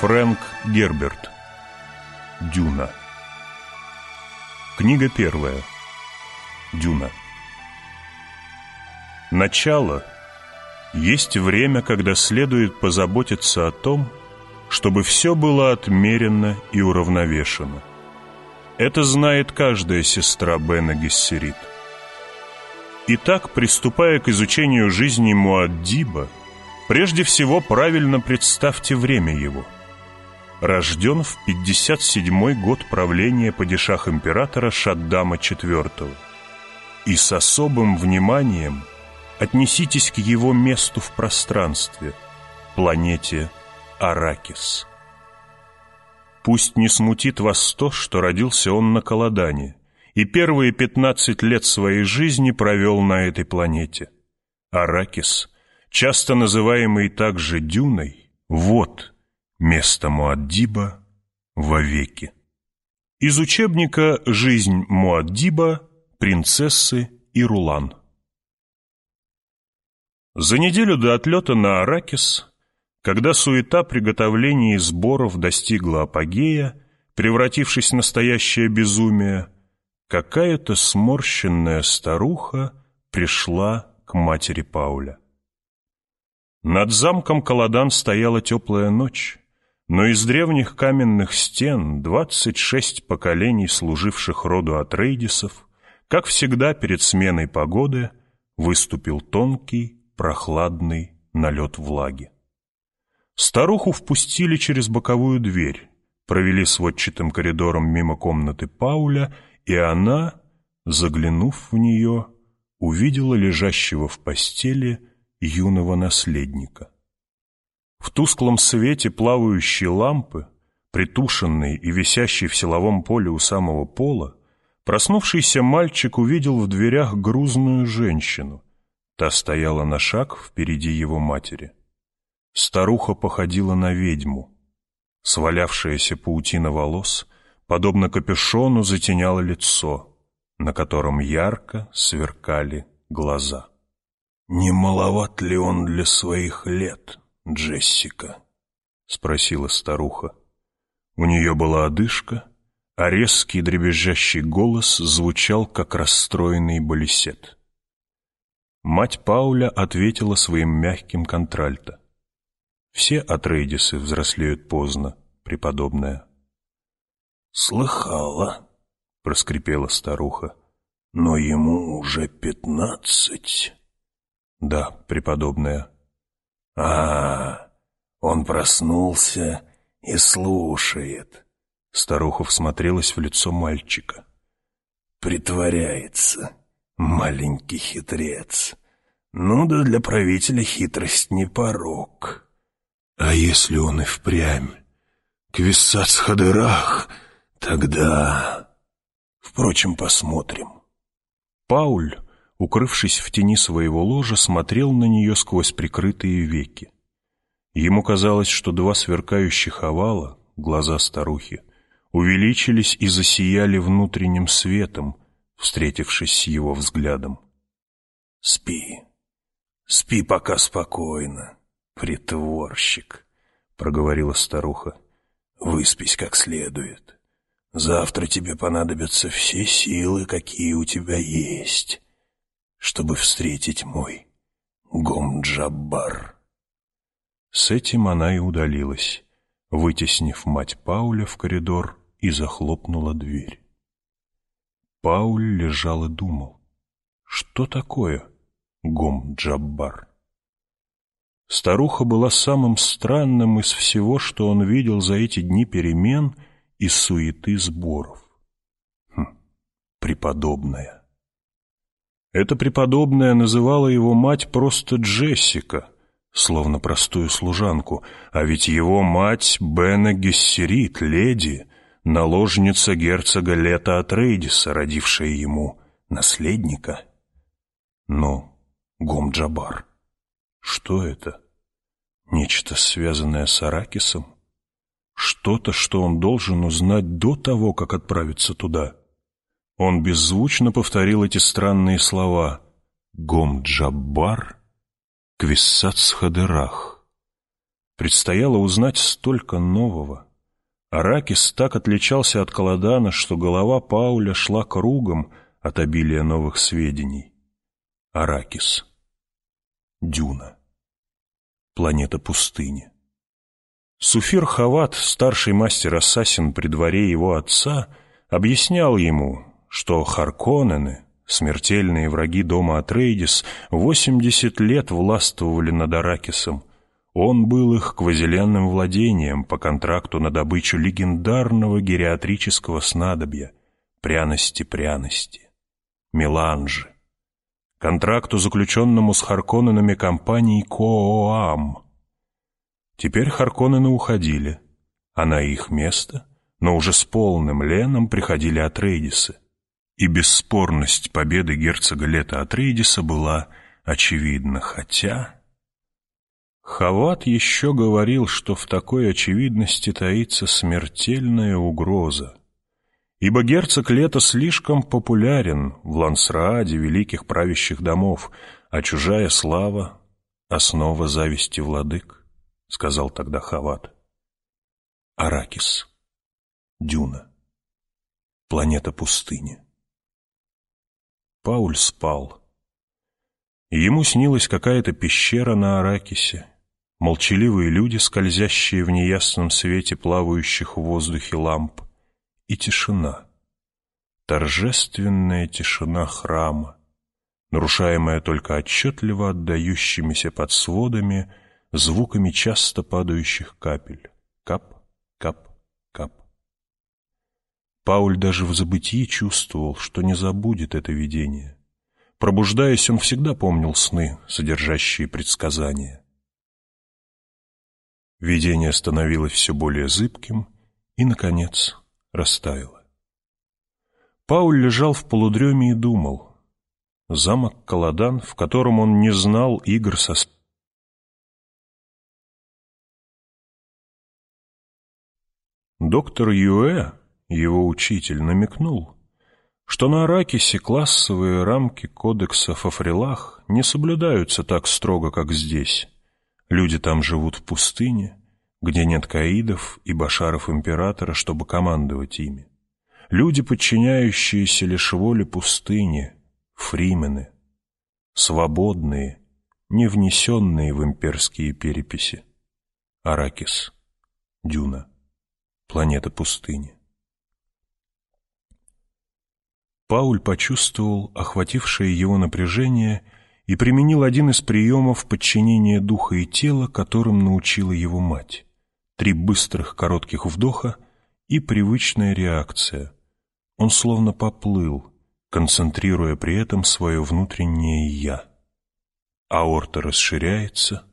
Фрэнк Герберт Дюна Книга первая Дюна Начало есть время, когда следует позаботиться о том, чтобы все было отмерено и уравновешено. Это знает каждая сестра Бена Гессерит. Итак, приступая к изучению жизни Муаддиба, прежде всего правильно представьте время его. Рожден в 57-й год правления падишах императора Шаддама IV. И с особым вниманием отнеситесь к его месту в пространстве, планете Аракис. Пусть не смутит вас то, что родился он на Каладане и первые пятнадцать лет своей жизни провел на этой планете. Аракис, часто называемый также Дюной, вот место Муаддиба вовеки. Из учебника «Жизнь Муаддиба, принцессы и Рулан». За неделю до отлета на Аракис когда суета приготовлений и сборов достигла апогея, превратившись в настоящее безумие, какая-то сморщенная старуха пришла к матери Пауля. Над замком Каладан стояла теплая ночь, но из древних каменных стен двадцать шесть поколений служивших роду Атрейдисов, как всегда перед сменой погоды, выступил тонкий, прохладный налет влаги. Старуху впустили через боковую дверь, провели сводчатым коридором мимо комнаты Пауля, и она, заглянув в нее, увидела лежащего в постели юного наследника. В тусклом свете плавающей лампы, притушенной и висящей в силовом поле у самого пола, проснувшийся мальчик увидел в дверях грузную женщину. Та стояла на шаг впереди его матери. Старуха походила на ведьму. Свалявшаяся паутина волос, подобно капюшону, затеняла лицо, на котором ярко сверкали глаза. «Не маловат ли он для своих лет, Джессика?» — спросила старуха. У нее была одышка, а резкий дребезжащий голос звучал, как расстроенный балисет. Мать Пауля ответила своим мягким контральто. Все Атрейдисы взрослеют поздно, преподобная. «Слыхала», — проскрипела старуха, — «но ему уже пятнадцать». «Да, преподобная». «А, он проснулся и слушает». Старуха всмотрелась в лицо мальчика. «Притворяется, маленький хитрец. Ну да для правителя хитрость не порог». А если он и впрямь Квиссац-Хадырах, тогда... Впрочем, посмотрим. Пауль, укрывшись в тени своего ложа, смотрел на нее сквозь прикрытые веки. Ему казалось, что два сверкающих овала, глаза старухи, увеличились и засияли внутренним светом, встретившись с его взглядом. «Спи, спи пока спокойно», «Притворщик», — проговорила старуха, — «выспись как следует. Завтра тебе понадобятся все силы, какие у тебя есть, чтобы встретить мой Гомджаббар». С этим она и удалилась, вытеснив мать Пауля в коридор и захлопнула дверь. Пауль лежал и думал, что такое Гомджаббар? Старуха была самым странным из всего, что он видел за эти дни перемен и суеты сборов. Хм, преподобная. Эта преподобная называла его мать просто Джессика, словно простую служанку, а ведь его мать Бена Гессерит, леди, наложница герцога Лета Атрейдиса, родившая ему наследника. Но Гомджабар что это? Нечто, связанное с Аракисом? Что-то, что он должен узнать до того, как отправиться туда? Он беззвучно повторил эти странные слова «Гом-Джаббар, Квиссац-Хадырах». Предстояло узнать столько нового. Аракис так отличался от Каладана, что голова Пауля шла кругом от обилия новых сведений. Аракис. Дюна. Планета пустыни. Суфир Хават, старший мастер-ассасин при дворе его отца, объяснял ему, что Харконнены, смертельные враги дома Атрейдис, 80 лет властвовали над Аракисом. Он был их квазиленным владением по контракту на добычу легендарного гериатрического снадобья пряности-пряности, меланжи, контракту, заключенному с Харконненами компанией Кооам. Теперь Харконнены уходили, а на их место, но уже с полным леном приходили Атрейдисы — и бесспорность победы герцога Лета Атрейдиса была очевидна, хотя... Хават еще говорил, что в такой очевидности таится смертельная угроза, ибо герцог Лета слишком популярен в Лансрааде великих правящих домов, а чужая слава — основа зависти владык, — сказал тогда Хават. Аракис. Дюна. Планета пустыни. Пауль спал. Ему снилась какая-то пещера на Аракисе, молчаливые люди, скользящие в неясном свете плавающих в воздухе ламп, и тишина, торжественная тишина храма, нарушаемая только отчетливо отдающимися под сводами звуками часто падающих капель. Кап, кап. Пауль даже в забытии чувствовал, что не забудет это видение. Пробуждаясь, он всегда помнил сны, содержащие предсказания. Видение становилось все более зыбким и, наконец, растаяло. Пауль лежал в полудреме и думал. Замок Каладан, в котором он не знал игр со Доктор Юэ его учитель намекнул, что на Аракисе классовые рамки кодекса Фафрилах не соблюдаются так строго, как здесь. Люди там живут в пустыне, где нет каидов и башаров императора, чтобы командовать ими. Люди, подчиняющиеся лишь воле пустыни, фримены, свободные, не внесенные в имперские переписи. Аракис, Дюна, планета пустыни. Пауль почувствовал охватившее его напряжение и применил один из приемов подчинения духа и тела, которым научила его мать. Три быстрых коротких вдоха и привычная реакция. Он словно поплыл, концентрируя при этом свое внутреннее «я». Аорта расширяется.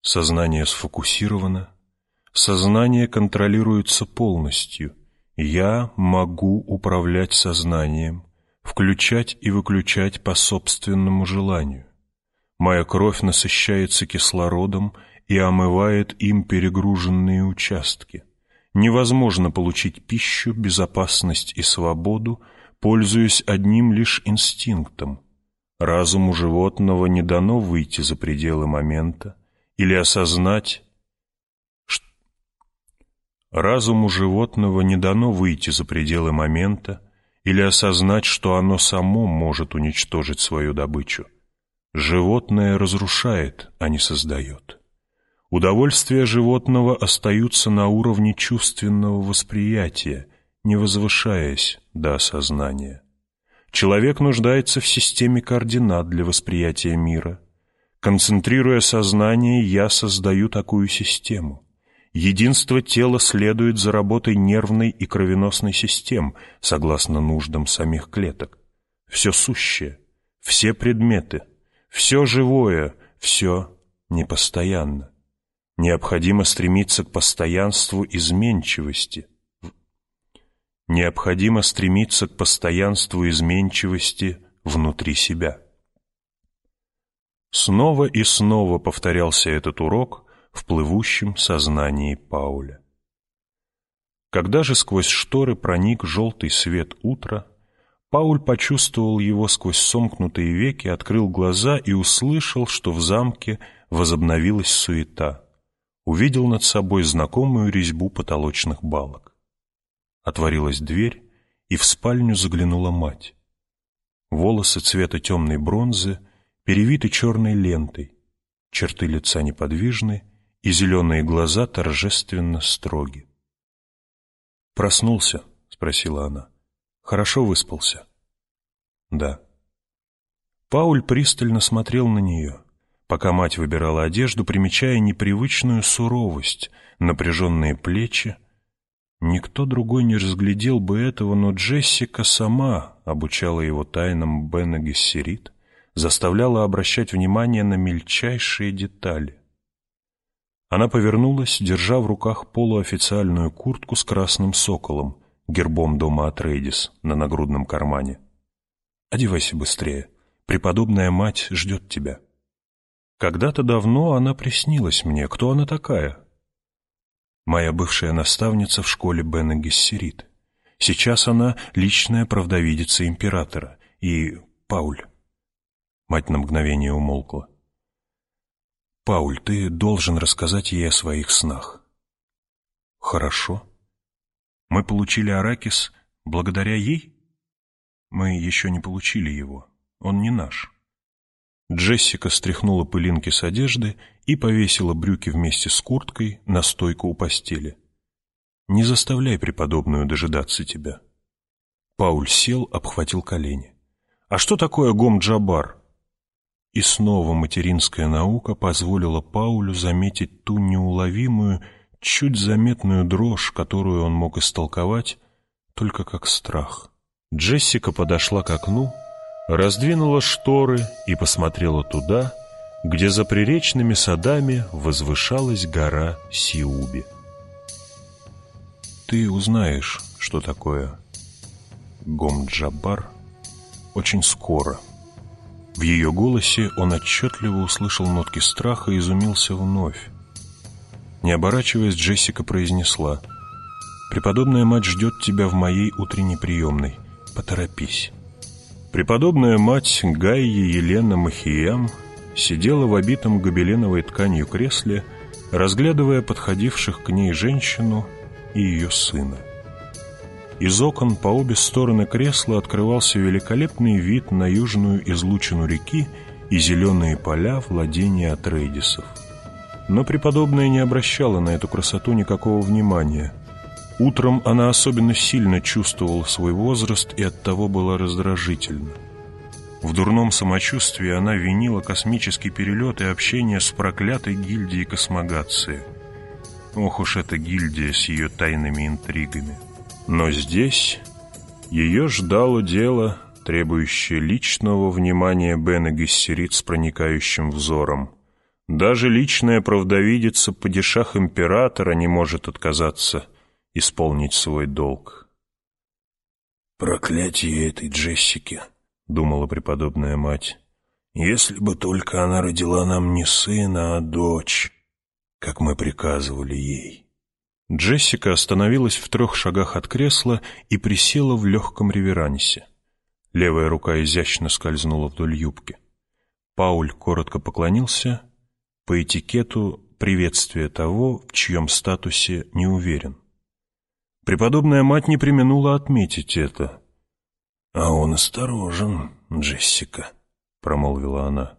Сознание сфокусировано, Сознание контролируется полностью. Я могу управлять сознанием, включать и выключать по собственному желанию. Моя кровь насыщается кислородом и омывает им перегруженные участки. Невозможно получить пищу, безопасность и свободу, пользуясь одним лишь инстинктом. Разуму животного не дано выйти за пределы момента или осознать, Разуму животного не дано выйти за пределы момента или осознать, что оно само может уничтожить свою добычу. Животное разрушает, а не создает. Удовольствия животного остаются на уровне чувственного восприятия, не возвышаясь до осознания. Человек нуждается в системе координат для восприятия мира. Концентрируя сознание, я создаю такую систему. Единство тела следует за работой нервной и кровеносной систем, согласно нуждам самих клеток. Все сущее, все предметы, все живое, все непостоянно. Необходимо стремиться к постоянству изменчивости. Необходимо стремиться к постоянству изменчивости внутри себя. Снова и снова повторялся этот урок – в плывущем сознании Пауля. Когда же сквозь шторы проник желтый свет утра, Пауль почувствовал его сквозь сомкнутые веки, открыл глаза и услышал, что в замке возобновилась суета. Увидел над собой знакомую резьбу потолочных балок. Отворилась дверь, и в спальню заглянула мать. Волосы цвета темной бронзы перевиты черной лентой, черты лица неподвижны, и зеленые глаза торжественно строги. «Проснулся?» — спросила она. «Хорошо выспался?» «Да». Пауль пристально смотрел на нее, пока мать выбирала одежду, примечая непривычную суровость, напряженные плечи. Никто другой не разглядел бы этого, но Джессика сама обучала его тайнам Бена Гессерит, заставляла обращать внимание на мельчайшие детали. Она повернулась, держа в руках полуофициальную куртку с красным соколом, гербом дома Атрейдис на нагрудном кармане. «Одевайся быстрее. Преподобная мать ждет тебя». Когда-то давно она приснилась мне. Кто она такая? Моя бывшая наставница в школе Бена Гессерит. Сейчас она личная правдовидица императора. И Пауль. Мать на мгновение умолкла. «Пауль, ты должен рассказать ей о своих снах». «Хорошо. Мы получили Аракис благодаря ей?» «Мы еще не получили его. Он не наш». Джессика стряхнула пылинки с одежды и повесила брюки вместе с курткой на стойку у постели. «Не заставляй преподобную дожидаться тебя». Пауль сел, обхватил колени. «А что такое гом-джабар?» И снова материнская наука позволила Паулю заметить ту неуловимую, чуть заметную дрожь, которую он мог истолковать только как страх. Джессика подошла к окну, раздвинула шторы и посмотрела туда, где за приречными садами возвышалась гора Сиуби. «Ты узнаешь, что такое Гомджабар очень скоро», в ее голосе он отчетливо услышал нотки страха и изумился вновь. Не оборачиваясь, Джессика произнесла, «Преподобная мать ждет тебя в моей утренней приемной. Поторопись». Преподобная мать Гайя Елена Махиям сидела в обитом гобеленовой тканью кресле, разглядывая подходивших к ней женщину и ее сына. Из окон по обе стороны кресла открывался великолепный вид на южную излучину реки и зеленые поля владения Атрейдисов. Но преподобная не обращала на эту красоту никакого внимания. Утром она особенно сильно чувствовала свой возраст и оттого была раздражительна. В дурном самочувствии она винила космический перелет и общение с проклятой гильдией космогации. Ох уж эта гильдия с ее тайными интригами. Но здесь ее ждало дело, требующее личного внимания Бена Гессерит с проникающим взором. Даже личная правдовидица падишах императора не может отказаться исполнить свой долг. «Проклятие этой Джессики», — думала преподобная мать. «Если бы только она родила нам не сына, а дочь, как мы приказывали ей». Джессика остановилась в трех шагах от кресла и присела в легком реверансе. Левая рука изящно скользнула вдоль юбки. Пауль коротко поклонился, по этикету приветствие того, в чьем статусе не уверен. Преподобная мать не применула отметить это. «А он осторожен, Джессика», — промолвила она.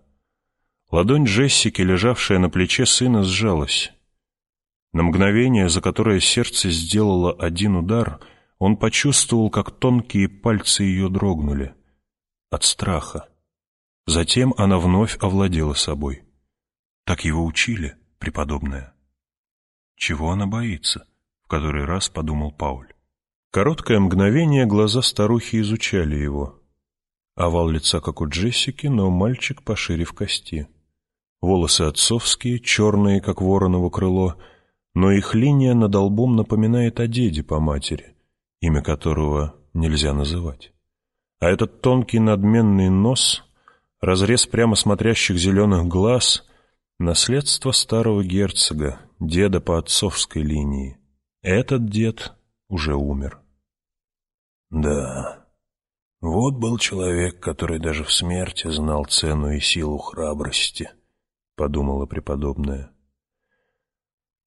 Ладонь Джессики, лежавшая на плече сына, сжалась. На мгновение, за которое сердце сделало один удар, он почувствовал, как тонкие пальцы ее дрогнули. От страха. Затем она вновь овладела собой. Так его учили, преподобная. Чего она боится? В который раз подумал Пауль. Короткое мгновение глаза старухи изучали его. Овал лица, как у Джессики, но мальчик пошире в кости. Волосы отцовские, черные, как вороново крыло — но их линия над лбом напоминает о деде по матери, имя которого нельзя называть. А этот тонкий надменный нос, разрез прямо смотрящих зеленых глаз — наследство старого герцога, деда по отцовской линии. Этот дед уже умер. Да, Вот был человек, который даже в смерти знал цену и силу храбрости, — подумала преподобная.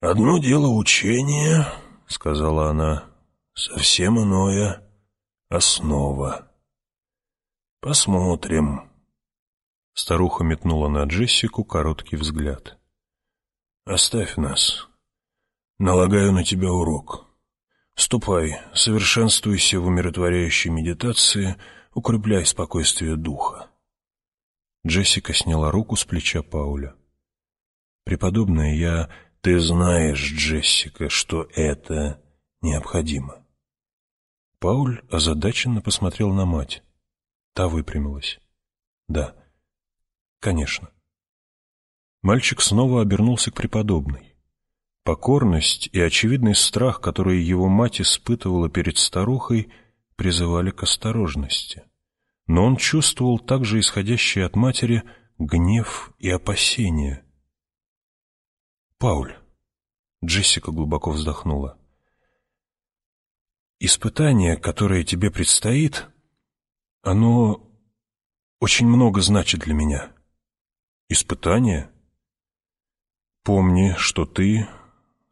«Одно дело учение, — сказала она, — совсем иное — основа. Посмотрим». Старуха метнула на Джессику короткий взгляд. «Оставь нас. Налагаю на тебя урок. Ступай, совершенствуйся в умиротворяющей медитации, укрепляй спокойствие духа». Джессика сняла руку с плеча Пауля. «Преподобная, я...» «Ты знаешь, Джессика, что это необходимо». Пауль озадаченно посмотрел на мать. Та выпрямилась. «Да, конечно». Мальчик снова обернулся к преподобной. Покорность и очевидный страх, которые его мать испытывала перед старухой, призывали к осторожности. Но он чувствовал также исходящие от матери гнев и опасения. «Пауль», — Джессика глубоко вздохнула, — «испытание, которое тебе предстоит, оно очень много значит для меня». «Испытание?» «Помни, что ты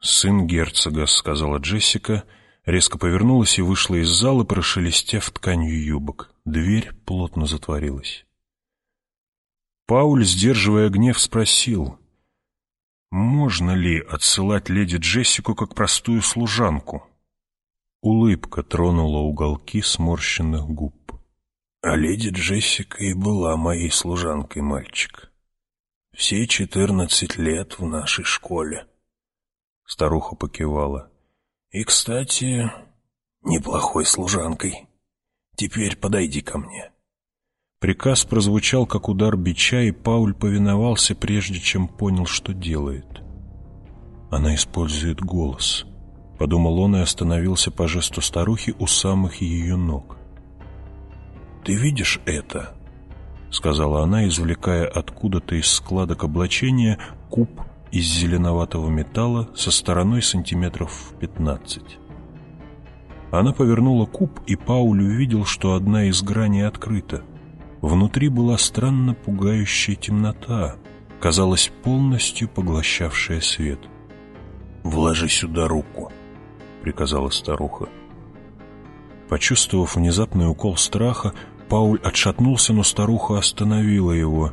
сын герцога», — сказала Джессика, резко повернулась и вышла из зала, прошелестев тканью юбок. Дверь плотно затворилась. Пауль, сдерживая гнев, спросил, можно ли отсылать леди Джессику как простую служанку? Улыбка тронула уголки сморщенных губ. А леди Джессика и была моей служанкой, мальчик. Все четырнадцать лет в нашей школе. Старуха покивала. И, кстати, неплохой служанкой. Теперь подойди ко мне. Приказ прозвучал, как удар бича, и Пауль повиновался, прежде чем понял, что делает. Она использует голос. Подумал он и остановился по жесту старухи у самых ее ног. «Ты видишь это?» — сказала она, извлекая откуда-то из складок облачения куб из зеленоватого металла со стороной сантиметров в пятнадцать. Она повернула куб, и Пауль увидел, что одна из граней открыта. Внутри была странно пугающая темнота, казалось, полностью поглощавшая свет. «Вложи сюда руку», — приказала старуха. Почувствовав внезапный укол страха, Пауль отшатнулся, но старуха остановила его.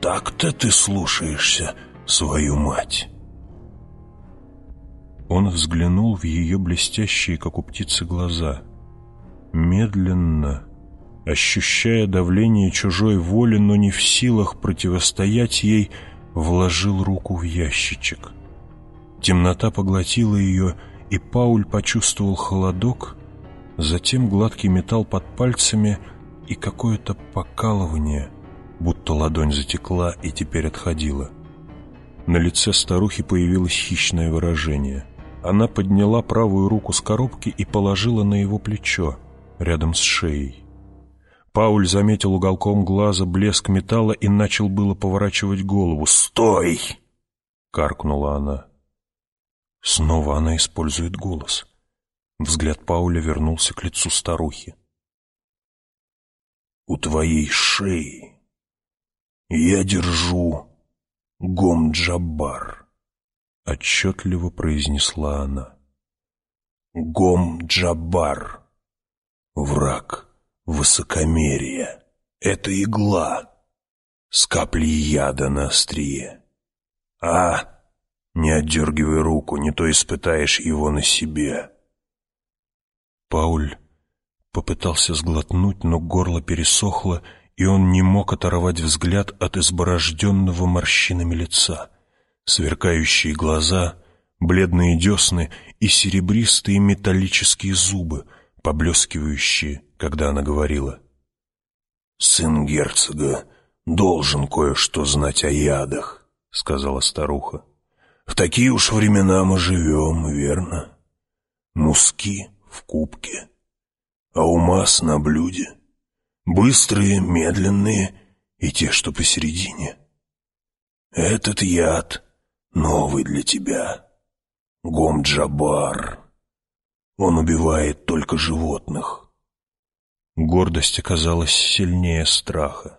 «Так-то ты слушаешься свою мать!» Он взглянул в ее блестящие, как у птицы, глаза. Медленно, ощущая давление чужой воли, но не в силах противостоять ей, вложил руку в ящичек. Темнота поглотила ее, и Пауль почувствовал холодок, затем гладкий металл под пальцами и какое-то покалывание, будто ладонь затекла и теперь отходила. На лице старухи появилось хищное выражение. Она подняла правую руку с коробки и положила на его плечо, рядом с шеей. Пауль заметил уголком глаза блеск металла и начал было поворачивать голову. «Стой!» — каркнула она. Снова она использует голос. Взгляд Пауля вернулся к лицу старухи. «У твоей шеи я держу Гом-Джаббар», — отчетливо произнесла она. «Гом-Джаббар, враг» высокомерие. Это игла с каплей яда на острие. А, не отдергивай руку, не то испытаешь его на себе. Пауль попытался сглотнуть, но горло пересохло, и он не мог оторвать взгляд от изборожденного морщинами лица. Сверкающие глаза, бледные десны и серебристые металлические зубы, поблескивающие когда она говорила. «Сын герцога должен кое-что знать о ядах», — сказала старуха. «В такие уж времена мы живем, верно? Муски в кубке, а у мас на блюде. Быстрые, медленные и те, что посередине. Этот яд новый для тебя. Гом-Джабар. Он убивает только животных». Гордость оказалась сильнее страха.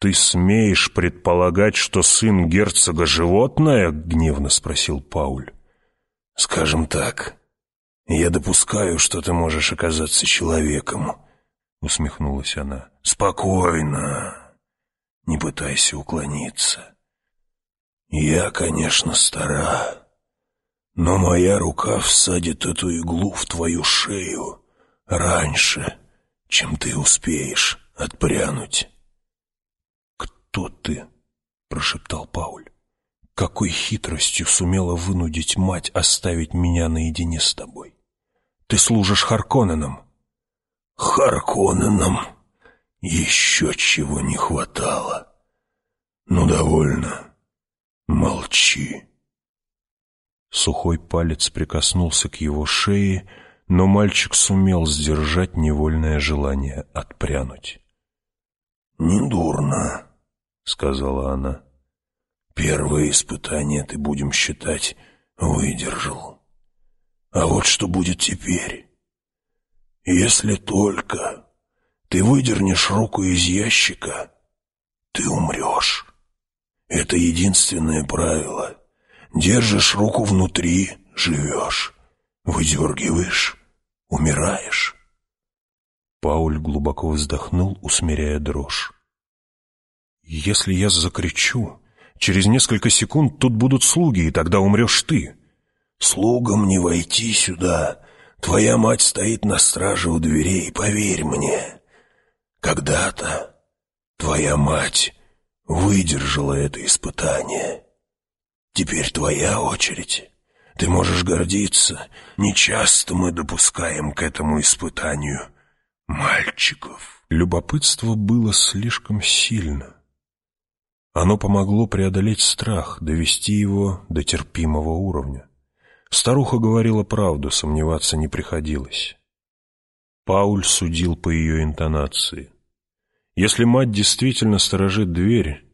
«Ты смеешь предполагать, что сын герцога — животное?» — гневно спросил Пауль. «Скажем так, я допускаю, что ты можешь оказаться человеком», — усмехнулась она. «Спокойно, не пытайся уклониться. Я, конечно, стара, но моя рука всадит эту иглу в твою шею раньше, чем ты успеешь отпрянуть». «Кто ты?» — прошептал Пауль. «Какой хитростью сумела вынудить мать оставить меня наедине с тобой? Ты служишь Харконненам». «Харконненам еще чего не хватало. Ну, довольно. Молчи». Сухой палец прикоснулся к его шее, но мальчик сумел сдержать невольное желание отпрянуть. «Недурно», — сказала она. «Первое испытание ты, будем считать, выдержал. А вот что будет теперь? Если только ты выдернешь руку из ящика, ты умрешь. Это единственное правило. Держишь руку внутри — живешь. Выдергиваешь — умираешь». Пауль глубоко вздохнул, усмиряя дрожь. «Если я закричу, через несколько секунд тут будут слуги, и тогда умрешь ты». «Слугам не войти сюда. Твоя мать стоит на страже у дверей, поверь мне. Когда-то твоя мать выдержала это испытание. Теперь твоя очередь. Ты можешь гордиться. Нечасто мы допускаем к этому испытанию мальчиков». Любопытство было слишком сильно. Оно помогло преодолеть страх, довести его до терпимого уровня. Старуха говорила правду, сомневаться не приходилось. Пауль судил по ее интонации. Если мать действительно сторожит дверь,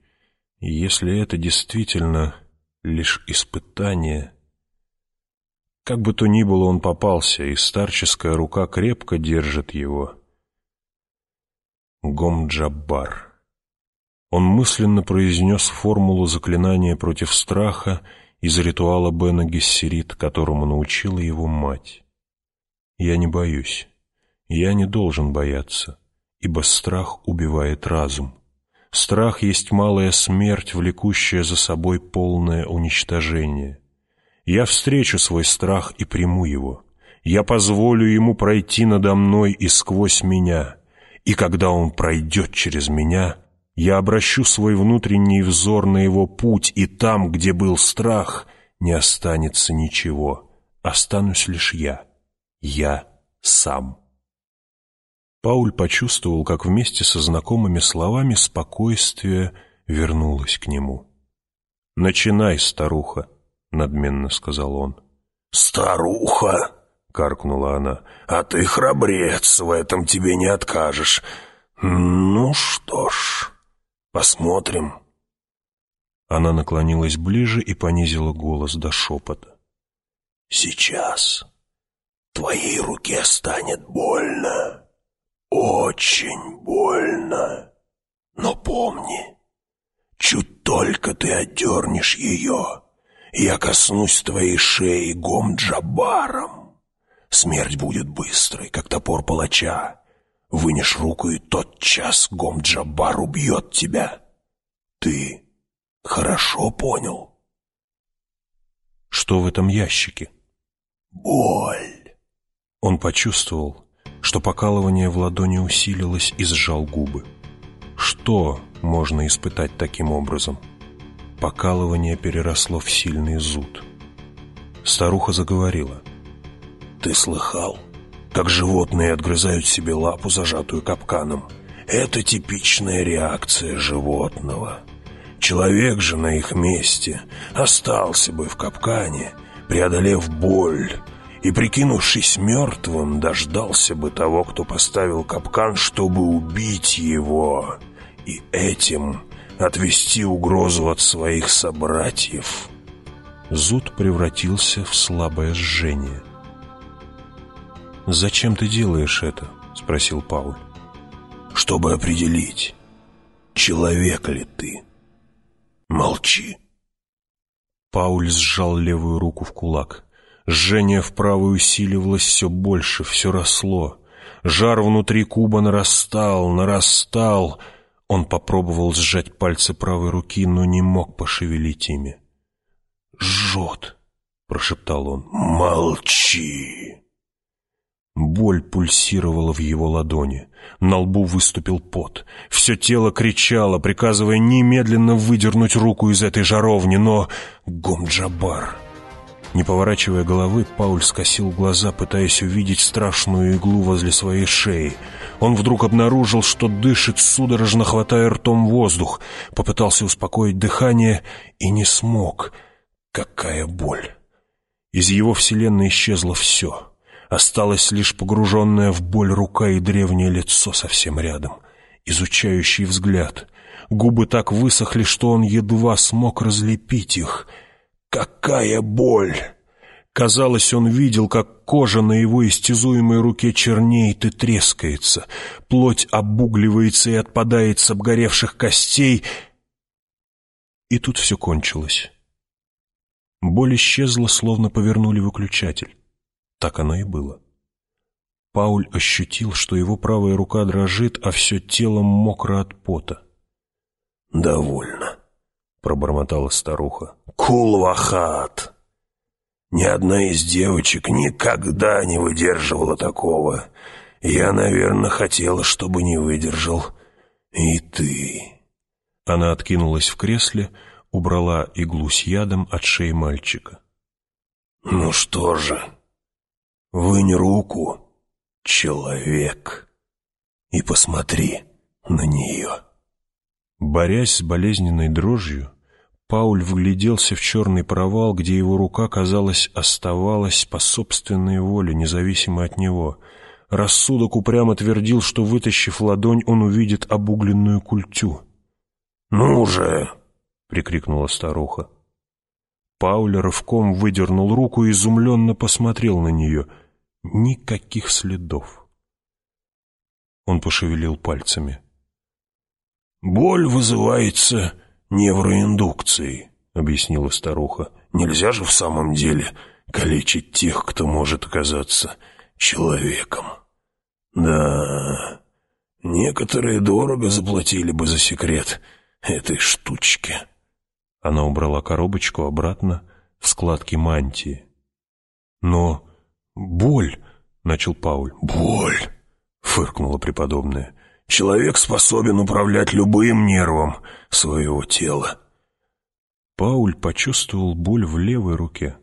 если это действительно лишь испытание... Как бы то ни было, он попался, и старческая рука крепко держит его. Гомджаббар. Он мысленно произнес формулу заклинания против страха из ритуала Бена Гессерит, которому научила его мать. «Я не боюсь. Я не должен бояться, ибо страх убивает разум. Страх есть малая смерть, влекущая за собой полное уничтожение. Я встречу свой страх и приму его. Я позволю ему пройти надо мной и сквозь меня, и когда он пройдет через меня — я обращу свой внутренний взор на его путь, и там, где был страх, не останется ничего. Останусь лишь я. Я сам. Пауль почувствовал, как вместе со знакомыми словами спокойствие вернулось к нему. «Начинай, старуха», — надменно сказал он. «Старуха!» — каркнула она. «А ты храбрец, в этом тебе не откажешь. Ну что ж...» Посмотрим». Она наклонилась ближе и понизила голос до шепота. «Сейчас твоей руке станет больно, очень больно. Но помни, чуть только ты отдернешь ее, я коснусь твоей шеи гом-джабаром. Смерть будет быстрой, как топор палача, Вынешь руку, и тотчас Гом-Джабар убьет тебя. Ты хорошо понял? Что в этом ящике? Боль. Он почувствовал, что покалывание в ладони усилилось и сжал губы. Что можно испытать таким образом? Покалывание переросло в сильный зуд. Старуха заговорила. «Ты слыхал? как животные отгрызают себе лапу, зажатую капканом. Это типичная реакция животного. Человек же на их месте остался бы в капкане, преодолев боль, и, прикинувшись мертвым, дождался бы того, кто поставил капкан, чтобы убить его, и этим отвести угрозу от своих собратьев. Зуд превратился в слабое жжение. «Зачем ты делаешь это?» — спросил Пауль. «Чтобы определить, человек ли ты. Молчи». Пауль сжал левую руку в кулак. Жжение в правой усиливалось все больше, все росло. Жар внутри куба нарастал, нарастал. Он попробовал сжать пальцы правой руки, но не мог пошевелить ими. «Жжет», — прошептал он. «Молчи!» Боль пульсировала в его ладони. На лбу выступил пот. Все тело кричало, приказывая немедленно выдернуть руку из этой жаровни, но... Гомджабар... Не поворачивая головы, Пауль скосил глаза, пытаясь увидеть страшную иглу возле своей шеи. Он вдруг обнаружил, что дышит, судорожно хватая ртом воздух. Попытался успокоить дыхание и не смог. Какая боль! Из его вселенной исчезло все. Осталось лишь погруженная в боль рука и древнее лицо совсем рядом. Изучающий взгляд. Губы так высохли, что он едва смог разлепить их — Какая боль! Казалось, он видел, как кожа на его истязуемой руке чернеет и трескается, плоть обугливается и отпадает с обгоревших костей. И тут все кончилось. Боль исчезла, словно повернули выключатель. Так оно и было. Пауль ощутил, что его правая рука дрожит, а все тело мокро от пота. «Довольно», — пробормотала старуха. «Кулвахат!» Ни одна из девочек никогда не выдерживала такого. Я, наверное, хотела, чтобы не выдержал и ты. Она откинулась в кресле, убрала иглу с ядом от шеи мальчика. «Ну что же, вынь руку, человек, и посмотри на нее». Борясь с болезненной дрожью, Пауль вгляделся в черный провал, где его рука, казалось, оставалась по собственной воле, независимо от него. Рассудок упрямо твердил, что, вытащив ладонь, он увидит обугленную культю. «Ну же!» — прикрикнула старуха. Пауль рывком выдернул руку и изумленно посмотрел на нее. Никаких следов. Он пошевелил пальцами. «Боль вызывается невроиндукцией», — объяснила старуха. «Нельзя же в самом деле калечить тех, кто может оказаться человеком». «Да, некоторые дорого заплатили бы за секрет этой штучки». Она убрала коробочку обратно в складки мантии. «Но боль...» — начал Пауль. «Боль!» — фыркнула преподобная. Человек способен управлять любым нервом своего тела. Пауль почувствовал боль в левой руке.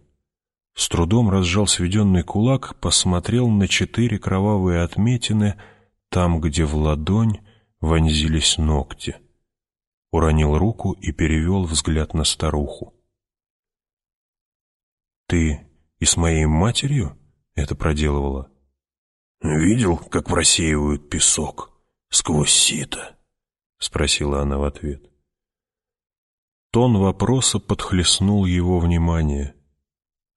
С трудом разжал сведенный кулак, посмотрел на четыре кровавые отметины, там, где в ладонь вонзились ногти. Уронил руку и перевел взгляд на старуху. «Ты и с моей матерью это проделывала?» «Видел, как просеивают песок?» Сквозь сито?» — спросила она в ответ. Тон вопроса подхлестнул его внимание.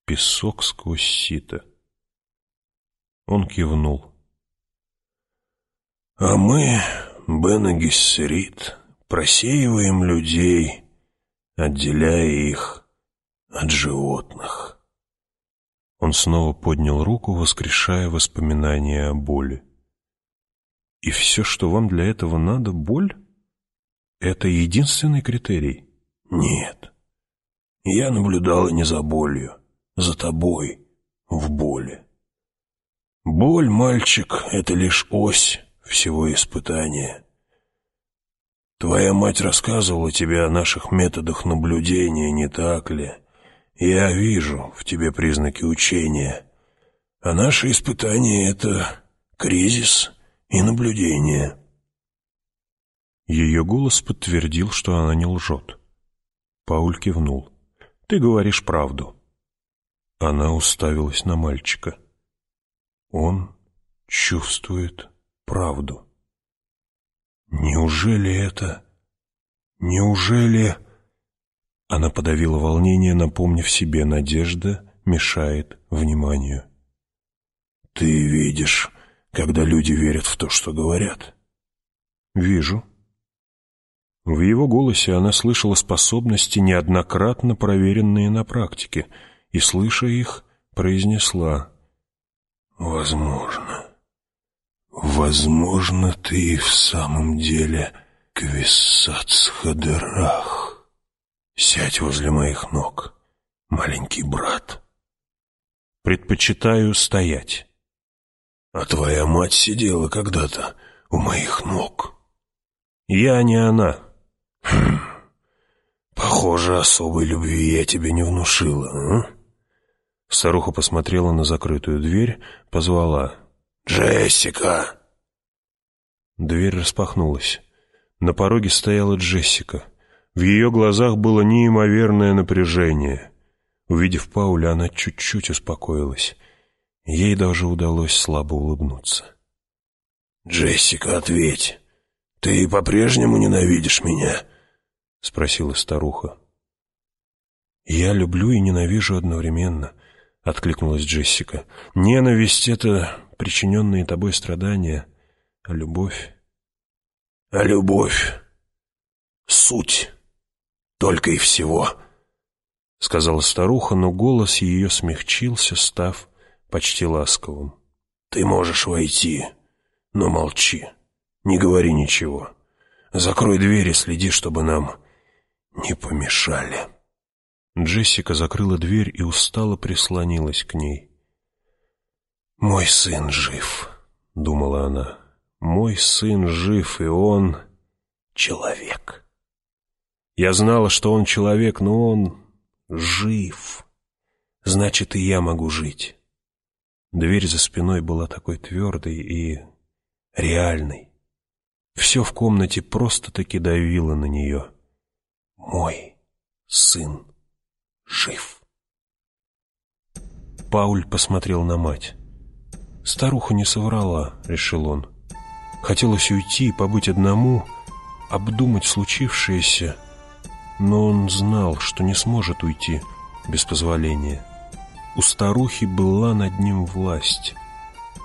Песок сквозь сито. Он кивнул. «А мы, Бен просеиваем людей, отделяя их от животных». Он снова поднял руку, воскрешая воспоминания о боли. И все, что вам для этого надо, боль? Это единственный критерий? Нет. Я наблюдала не за болью, за тобой в боли. Боль, мальчик, это лишь ось всего испытания. Твоя мать рассказывала тебе о наших методах наблюдения, не так ли? Я вижу в тебе признаки учения. А наше испытание — это кризис и наблюдение». Ее голос подтвердил, что она не лжет. Пауль кивнул. «Ты говоришь правду». Она уставилась на мальчика. Он чувствует правду. Неужели это... Неужели... Она подавила волнение, напомнив себе, надежда мешает вниманию. «Ты видишь когда люди верят в то, что говорят?» «Вижу». В его голосе она слышала способности, неоднократно проверенные на практике, и, слыша их, произнесла «Возможно. Возможно, ты и в самом деле Квиссацхадерах. Сядь возле моих ног, маленький брат». «Предпочитаю стоять». «А твоя мать сидела когда-то у моих ног». «Я не она». Хм. Похоже, особой любви я тебе не внушила, а? Старуха посмотрела на закрытую дверь, позвала. «Джессика!» Дверь распахнулась. На пороге стояла Джессика. В ее глазах было неимоверное напряжение. Увидев Пауля, она чуть-чуть успокоилась. Ей даже удалось слабо улыбнуться. «Джессика, ответь!» «Ты по-прежнему ненавидишь меня?» — спросила старуха. «Я люблю и ненавижу одновременно», — откликнулась Джессика. «Ненависть — это причиненные тобой страдания, а любовь...» «А любовь — суть, только и всего», — сказала старуха, но голос ее смягчился, став почти ласковым. «Ты можешь войти, но молчи». Не говори ничего. Закрой дверь и следи, чтобы нам не помешали». Джессика закрыла дверь и устало прислонилась к ней. «Мой сын жив», — думала она. «Мой сын жив, и он человек». Я знала, что он человек, но он жив. Значит, и я могу жить. Дверь за спиной была такой твердой и реальной. Все в комнате просто-таки давило на нее. «Мой сын жив». Пауль посмотрел на мать. «Старуха не соврала», — решил он. Хотелось уйти, побыть одному, обдумать случившееся, но он знал, что не сможет уйти без позволения. У старухи была над ним власть.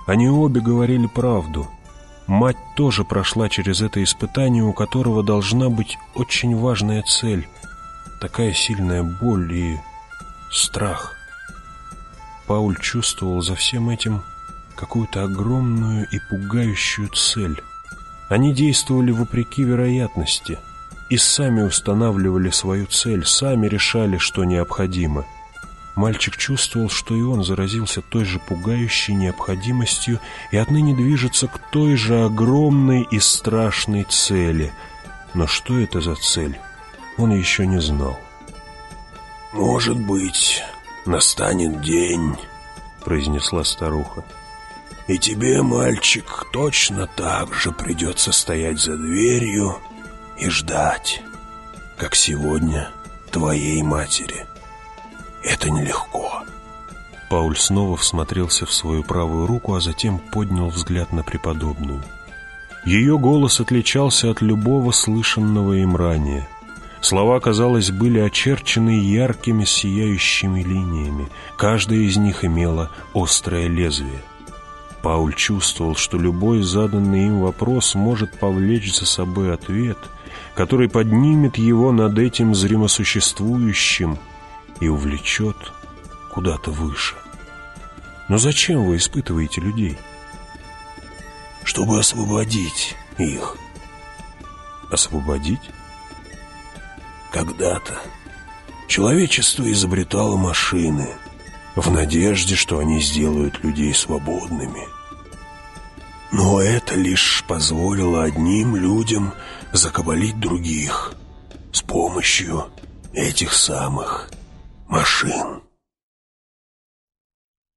Они обе говорили правду — Мать тоже прошла через это испытание, у которого должна быть очень важная цель. Такая сильная боль и страх. Пауль чувствовал за всем этим какую-то огромную и пугающую цель. Они действовали вопреки вероятности и сами устанавливали свою цель, сами решали, что необходимо – Мальчик чувствовал, что и он заразился той же пугающей необходимостью и отныне движется к той же огромной и страшной цели. Но что это за цель, он еще не знал. «Может быть, настанет день», — произнесла старуха. «И тебе, мальчик, точно так же придется стоять за дверью и ждать, как сегодня твоей матери». Это нелегко. Пауль снова всмотрелся в свою правую руку, а затем поднял взгляд на преподобную. Ее голос отличался от любого слышанного им ранее. Слова, казалось, были очерчены яркими сияющими линиями. Каждая из них имела острое лезвие. Пауль чувствовал, что любой заданный им вопрос может повлечь за собой ответ, который поднимет его над этим зримосуществующим, и увлечет куда-то выше. Но зачем вы испытываете людей? Чтобы освободить их. Освободить? Когда-то человечество изобретало машины в надежде, что они сделают людей свободными. Но это лишь позволило одним людям закабалить других с помощью этих самых машин.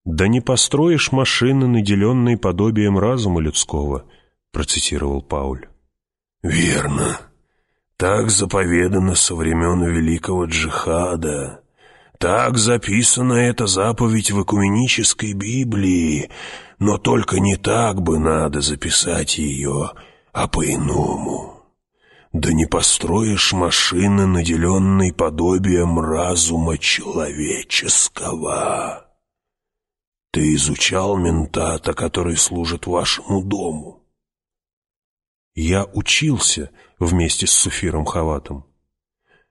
«Да не построишь машины, наделенные подобием разума людского», процитировал Пауль. «Верно. Так заповедано со времен Великого Джихада. Так записана эта заповедь в Экуменической Библии, но только не так бы надо записать ее, а по-иному». Да не построишь машины, наделенной подобием разума человеческого. ты изучал ментата, который служит вашему дому?» «Я учился вместе с Суфиром Хаватом».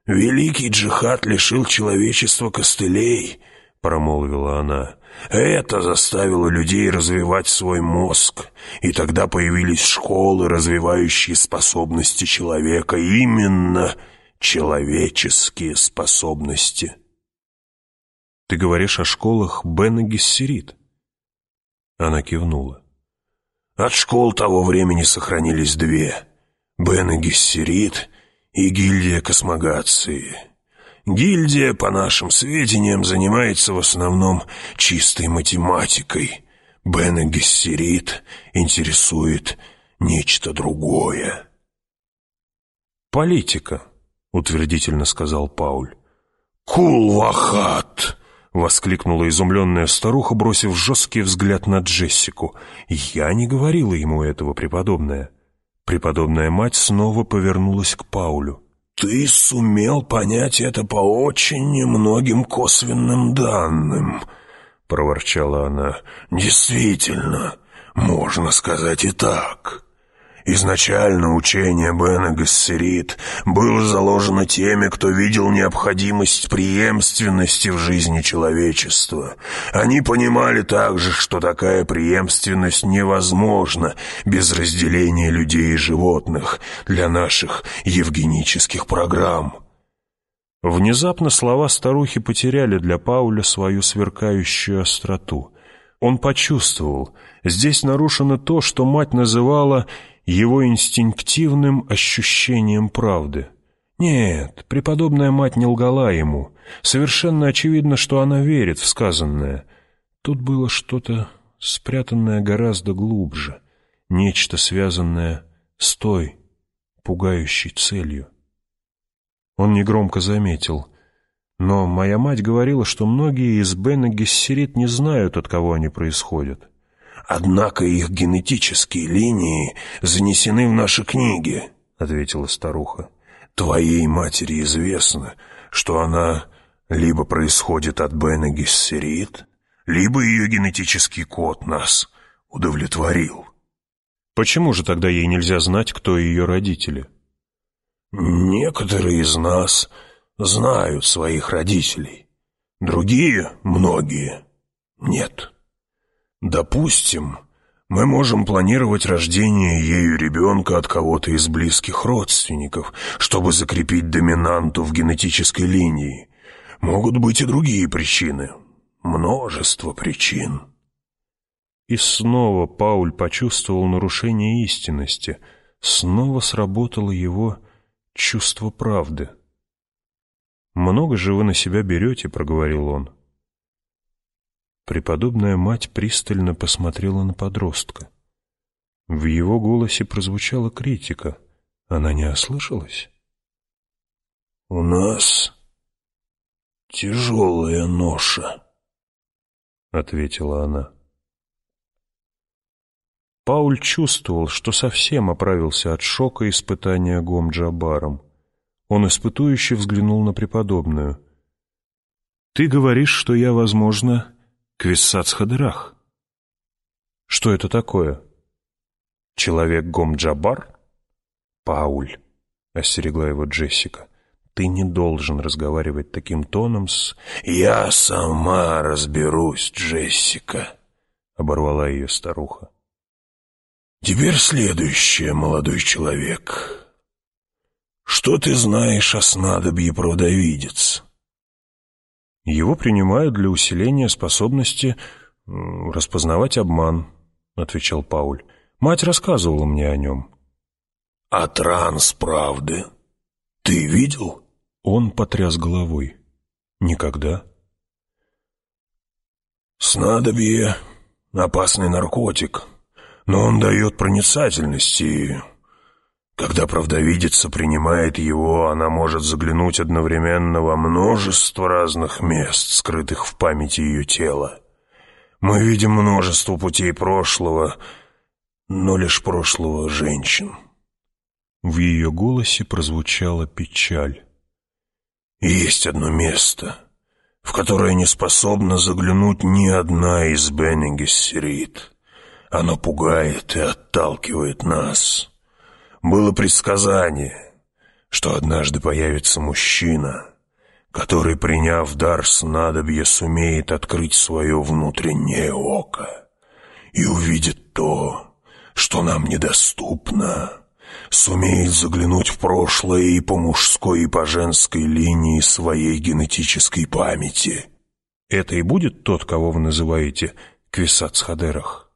«Великий джихад лишил человечества костылей», — промолвила она. «Это заставило людей развивать свой мозг, и тогда появились школы, развивающие способности человека, именно человеческие способности». «Ты говоришь о школах Бена Гессерит?» Она кивнула. «От школ того времени сохранились две — Бен Гессерит и гильдия космогации. Гильдия, по нашим сведениям, занимается в основном чистой математикой. Бен Гессерит интересует нечто другое». «Политика», — утвердительно сказал Пауль. «Кулвахат!» — воскликнула изумленная старуха, бросив жесткий взгляд на Джессику. «Я не говорила ему этого, преподобная». Преподобная мать снова повернулась к Паулю. «Ты сумел понять это по очень немногим косвенным данным», — проворчала она. «Действительно, можно сказать и так». Изначально учение Бена Гессерит было заложено теми, кто видел необходимость преемственности в жизни человечества. Они понимали также, что такая преемственность невозможна без разделения людей и животных для наших евгенических программ. Внезапно слова старухи потеряли для Пауля свою сверкающую остроту. Он почувствовал, здесь нарушено то, что мать называла его инстинктивным ощущением правды. Нет, преподобная мать не лгала ему. Совершенно очевидно, что она верит в сказанное. Тут было что-то спрятанное гораздо глубже, нечто связанное с той пугающей целью. Он негромко заметил, но моя мать говорила, что многие из Бена Гессерит не знают, от кого они происходят. «Однако их генетические линии занесены в наши книги», — ответила старуха. «Твоей матери известно, что она либо происходит от Бена Гессерит, либо ее генетический код нас удовлетворил». «Почему же тогда ей нельзя знать, кто ее родители?» «Некоторые из нас знают своих родителей, другие, многие, нет». Допустим, мы можем планировать рождение ею ребенка от кого-то из близких родственников, чтобы закрепить доминанту в генетической линии. Могут быть и другие причины. Множество причин. И снова Пауль почувствовал нарушение истинности. Снова сработало его чувство правды. «Много же вы на себя берете», — проговорил он. Преподобная мать пристально посмотрела на подростка. В его голосе прозвучала критика. Она не ослышалась? «У нас тяжелая ноша», — ответила она. Пауль чувствовал, что совсем оправился от шока испытания Гомджабаром. Он испытующе взглянул на преподобную. «Ты говоришь, что я, возможно, Квиссац-Хадырах. Что это такое? Человек Гомджабар? Пауль, остерегла его Джессика. Ты не должен разговаривать таким тоном с... «Я сама разберусь, Джессика», — оборвала ее старуха. «Теперь следующее, молодой человек. Что ты знаешь о снадобье правдовидец?» Его принимают для усиления способности распознавать обман, отвечал Пауль. Мать рассказывала мне о нем. А транс правды ты видел? Он потряс головой. Никогда. Снадобье — опасный наркотик, но он дает проницательность и когда правдовидица принимает его, она может заглянуть одновременно во множество разных мест, скрытых в памяти ее тела. Мы видим множество путей прошлого, но лишь прошлого женщин. В ее голосе прозвучала печаль. Есть одно место, в которое не способна заглянуть ни одна из Беннингессерит. Оно пугает и отталкивает нас. Было предсказание, что однажды появится мужчина, который, приняв дар снадобья, сумеет открыть свое внутреннее око и увидит то, что нам недоступно, сумеет заглянуть в прошлое и по мужской, и по женской линии своей генетической памяти. Это и будет тот, кого вы называете Квисацхадерах?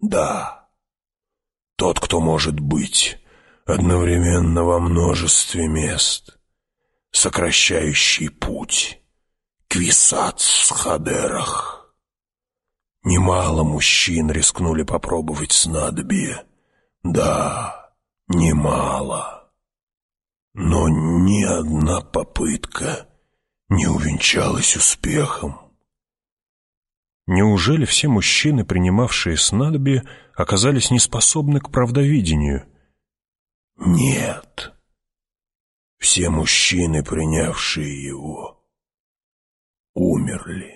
Да. Тот, кто может быть одновременно во множестве мест, сокращающий путь Квисацхадерах. Немало мужчин рискнули попробовать снадобье. Да, немало. Но ни одна попытка не увенчалась успехом. Неужели все мужчины, принимавшие снадобье, оказались неспособны к правдовидению? Нет. Все мужчины, принявшие его, умерли.